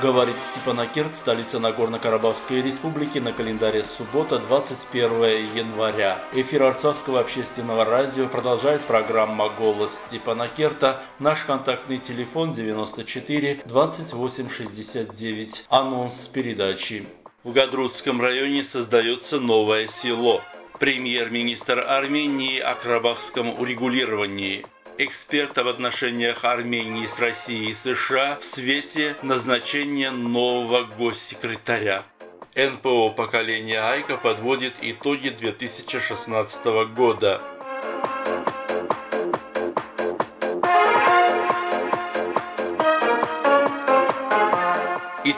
Говорит Степанакерт, столица Нагорно-Карабахской республики, на календаре суббота, 21 января. Эфир Арцахского общественного радио продолжает программа «Голос Степанакерта». Наш контактный телефон 94 28 69. Анонс передачи. В Гадрутском районе создается новое село. Премьер-министр Армении о карабахском урегулировании – эксперт об отношениях Армении с Россией и США в свете назначения нового госсекретаря. НПО поколения Айка подводит итоги 2016 года.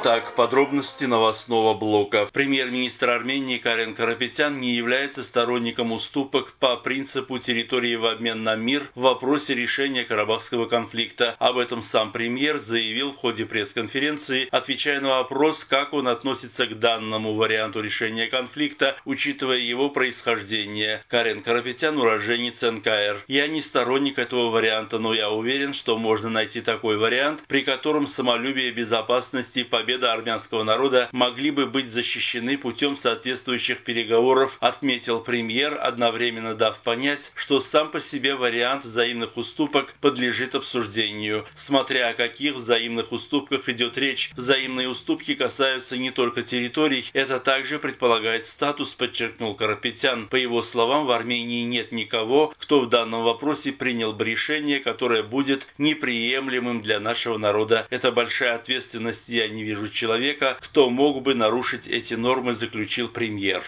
Итак, подробности новостного блока. Премьер-министр Армении Карен Карапетян не является сторонником уступок по принципу территории в обмен на мир в вопросе решения Карабахского конфликта. Об этом сам премьер заявил в ходе пресс-конференции, отвечая на вопрос, как он относится к данному варианту решения конфликта, учитывая его происхождение. Карен Карапетян уроженец НКР. Я не сторонник этого варианта, но я уверен, что можно найти такой вариант, при котором самолюбие безопасности по победа армянского народа могли бы быть защищены путем соответствующих переговоров, отметил премьер, одновременно дав понять, что сам по себе вариант взаимных уступок подлежит обсуждению. Смотря о каких взаимных уступках идет речь, взаимные уступки касаются не только территорий, это также предполагает статус, подчеркнул Карапетян. По его словам, в Армении нет никого, кто в данном вопросе принял бы решение, которое будет неприемлемым для нашего народа. Это большая ответственность, я не вижу человека, кто мог бы нарушить эти нормы, заключил премьер.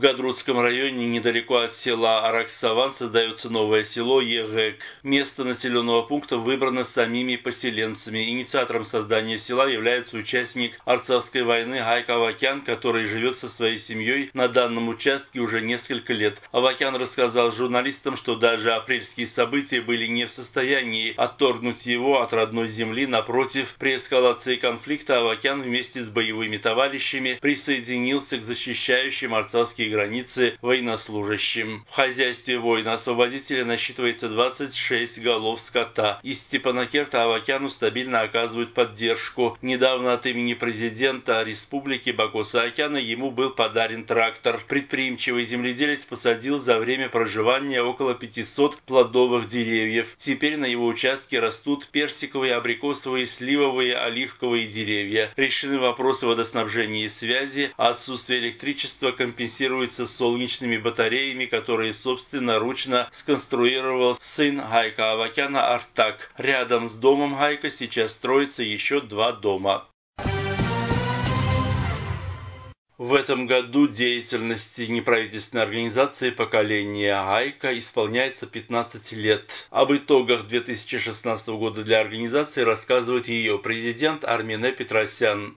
Гадрутском районе, недалеко от села Араксаван, создается новое село Егек. Место населенного пункта выбрано самими поселенцами. Инициатором создания села является участник Арцавской войны Гайк Авакян, который живет со своей семьей на данном участке уже несколько лет. Авакян рассказал журналистам, что даже апрельские события были не в состоянии отторгнуть его от родной земли. Напротив, при эскалации конфликта Авакян вместе с боевыми товарищами присоединился к защищающим российские границы военнослужащим. В хозяйстве воина-освободителя насчитывается 26 голов скота. Из Степанакерта Авакяну стабильно оказывают поддержку. Недавно от имени президента республики Бакоса-Акяна ему был подарен трактор. Предприимчивый земледелец посадил за время проживания около 500 плодовых деревьев. Теперь на его участке растут персиковые, абрикосовые, сливовые, оливковые деревья. Решены вопросы водоснабжения и связи, отсутствие электричества компенсируется комплектируется солнечными батареями, которые собственноручно сконструировал сын Гайка Авакяна Артак. Рядом с домом Гайка сейчас строится еще два дома. В этом году деятельности неправительственной организации поколения Айка исполняется 15 лет. Об итогах 2016 года для организации рассказывает ее президент Армине Петросян.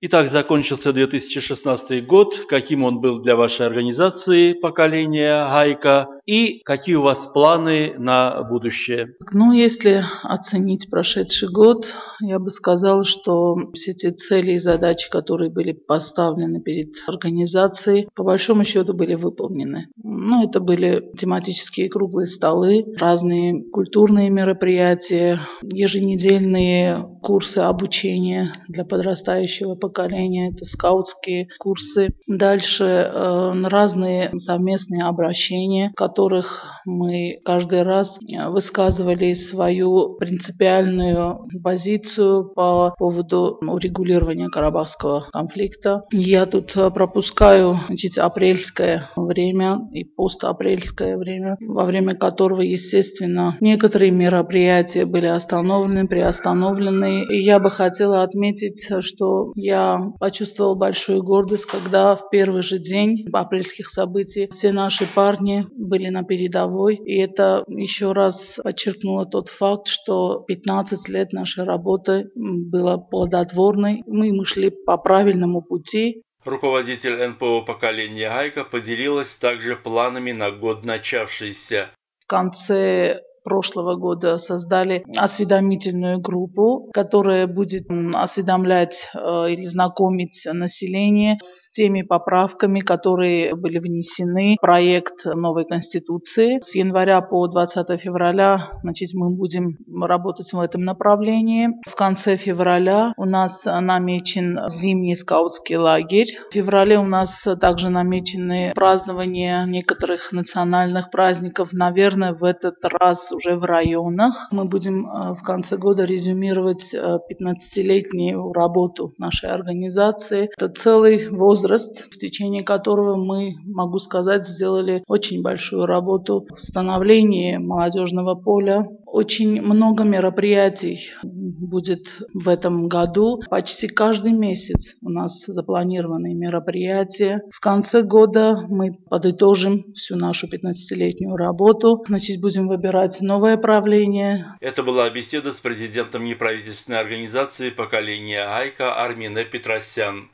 Итак, закончился 2016 год. Каким он был для вашей организации поколения Гайка? И какие у вас планы на будущее? Ну, если оценить прошедший год, я бы сказала, что все те цели и задачи, которые были поставлены перед организацией, по большому счету были выполнены. Ну, это были тематические круглые столы, разные культурные мероприятия, еженедельные курсы обучения для подрастающего поколения, это скаутские курсы. Дальше э, разные совместные обращения, в которых мы каждый раз высказывали свою принципиальную позицию по поводу урегулирования Карабахского конфликта. Я тут пропускаю значит, апрельское время и постапрельское время, во время которого, естественно, некоторые мероприятия были остановлены, приостановлены, и я бы хотела отметить, что я почувствовала большую гордость, когда в первый же день апрельских событий все наши парни были на передовой. И это еще раз подчеркнуло тот факт, что 15 лет нашей работы было плодотворной. Мы, мы шли по правильному пути. Руководитель НПО поколения Гайка поделилась также планами на год начавшийся. В конце прошлого года создали осведомительную группу, которая будет осведомлять э, или знакомить население с теми поправками, которые были внесены в проект новой Конституции. С января по 20 февраля значит, мы будем работать в этом направлении. В конце февраля у нас намечен зимний скаутский лагерь. В феврале у нас также намечены празднования некоторых национальных праздников, наверное, в этот раз уже в районах. Мы будем э, в конце года резюмировать 15-летнюю э, работу нашей организации. Это целый возраст, в течение которого мы, могу сказать, сделали очень большую работу в становлении молодежного поля. Очень много мероприятий будет в этом году. Почти каждый месяц у нас запланированы мероприятия. В конце года мы подытожим всю нашу 15-летнюю работу. Значит, будем выбирать новое правление. Это была беседа с президентом неправительственной организации поколения Айка Армине Петросян.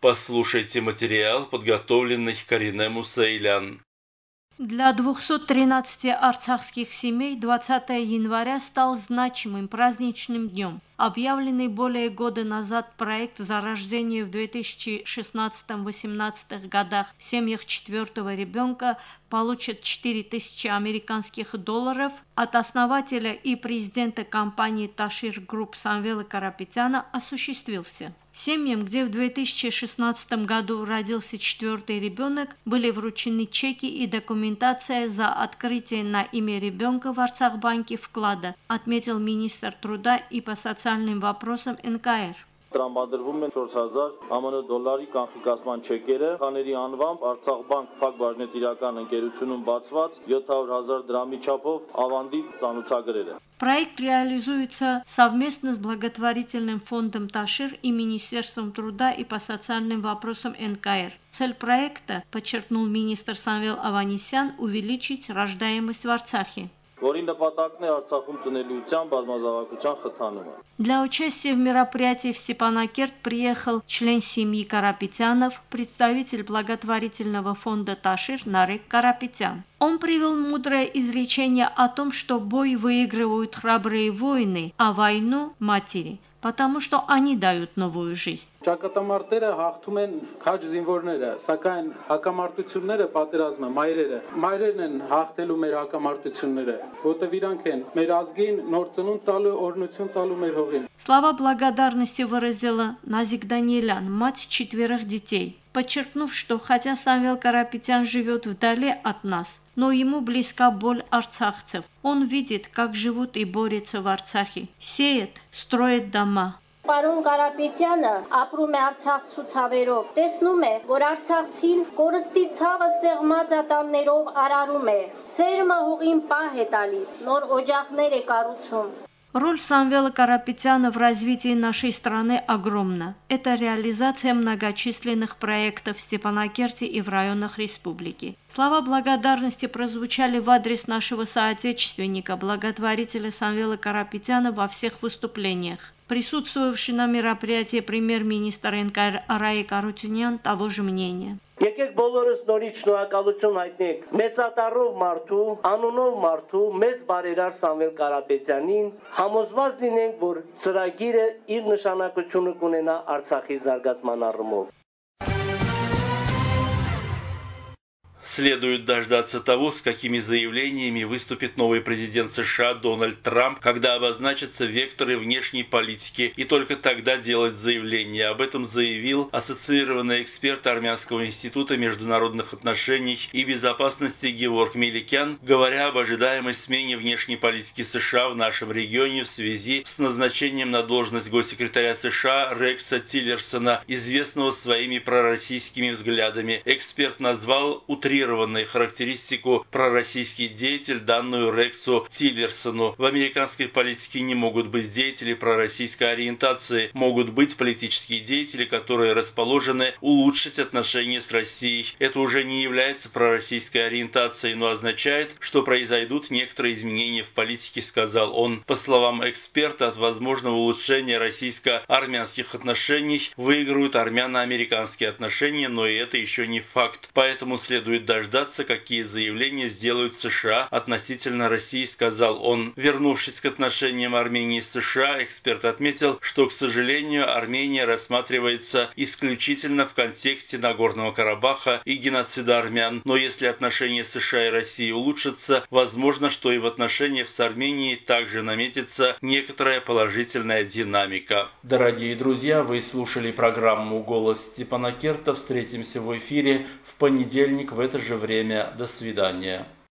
Послушайте материал, подготовленный Карине Мусейлян. Для 213 арцахских семей 20 января стал значимым праздничным днем. Объявленный более года назад проект зарождения в 2016-18 годах в семьях четвертого ребенка получит 4000 американских долларов от основателя и президента компании Ташир Групп Самвела Карапетяна осуществился. Семьям, где в 2016 году родился четвертый ребенок, были вручены чеки и документация за открытие на имя ребенка в Арцахбанке вклада, отметил министр труда и по социальным вопросам НКР. տրամադրվում են 4000 ԱՄՆ դոլարի կանխիկացման չեկերը, խաների անվամբ Արցախ բանկ փակ բաժնետիրական ընկերությունում բացված 700.000 դրամի չափով ավանդի ծանուցագրերը։ Проект реализуется совместно с благотворительным фондом Ташир и Министерством труда и по социальным вопросам НКР. Цель проекта, подчеркнул министр Самвел Аванесян, увеличить рождаемость в Арцахе որի նպատակն է Արցախում ծնելիության բազմազավակության խթանումը։ Для участия в мероприятии в Степанакерт приехал член семьи Карапетянов, представитель благотворительного фонда Ташир Нарек Карапетян. Он привел мудрое изречение о том, что бой выигрывают храбрые воины, а войну – матери – потому что они дают новую жизнь. Ճակատամարտերը հաղթում են քաջ զինվորները, սակայն հակամարտությունները պատերազմը մայրերը, մայրերն են հաղթելու մեր հակամարտությունները, որտեղ իրանք են մեր ազգին նոր ծնունդ տալու, օրնություն տալու մեր հողին։ Слова благодарности выразила Назик Даниэлян, мать четверых детей подчеркнув, что хотя Самвел Карапетян живет вдали от нас, но ему близка боль арцахцев. Он видит, как живут и борются в Арцахе, сеет, строит дома. Պարոն Կարապետյանը ապրում է Արցախ ցուցավերով։ Տեսնում է, որ Արցախցին կորստի ցավը սեղմած ատամներով արարում է։ Սերմը հողին պահ է տալիս, նոր օջախներ է կառուցում։ Роль Самвела Карапетяна в развитии нашей страны огромна. Это реализация многочисленных проектов в Степанакерте и в районах республики. Слова благодарности прозвучали в адрес нашего соотечественника, благотворителя Самвела Карапетяна во всех выступлениях. Присутствовавший на мероприятии премьер-министр НКР Араик Арутюнян того же мнения. Եկեք բոլորս նորից շնորհակալություն հայտնենք մեծատարով մարդու, անունով մարդու, մեծ բարերար Սամվել Կարապետյանին, համոզված լինենք, որ ծրագիրը իր նշանակությունը կունենա Արցախի զարգացման առումով։ Следует дождаться того, с какими заявлениями выступит новый президент США Дональд Трамп, когда обозначатся векторы внешней политики, и только тогда делать заявление. Об этом заявил ассоциированный эксперт Армянского института международных отношений и безопасности Георг Меликян, говоря об ожидаемой смене внешней политики США в нашем регионе в связи с назначением на должность госсекретаря США Рекса Тиллерсона, известного своими пророссийскими взглядами. Эксперт назвал утрированным мотивированной характеристику пророссийский деятель, данную Рексу Тиллерсону. В американской политике не могут быть деятели пророссийской ориентации, могут быть политические деятели, которые расположены улучшить отношения с Россией. Это уже не является пророссийской ориентацией, но означает, что произойдут некоторые изменения в политике, сказал он. По словам эксперта, от возможного улучшения российско-армянских отношений выиграют армяно-американские отношения, но и это еще не факт. Поэтому следует дождаться, какие заявления сделают США относительно России, сказал он. Вернувшись к отношениям Армении с США, эксперт отметил, что, к сожалению, Армения рассматривается исключительно в контексте Нагорного Карабаха и геноцида армян. Но если отношения США и России улучшатся, возможно, что и в отношениях с Арменией также наметится некоторая положительная динамика. Дорогие друзья, вы слушали программу «Голос Степана Керта». Встретимся в эфире в понедельник в это же время. До свидания.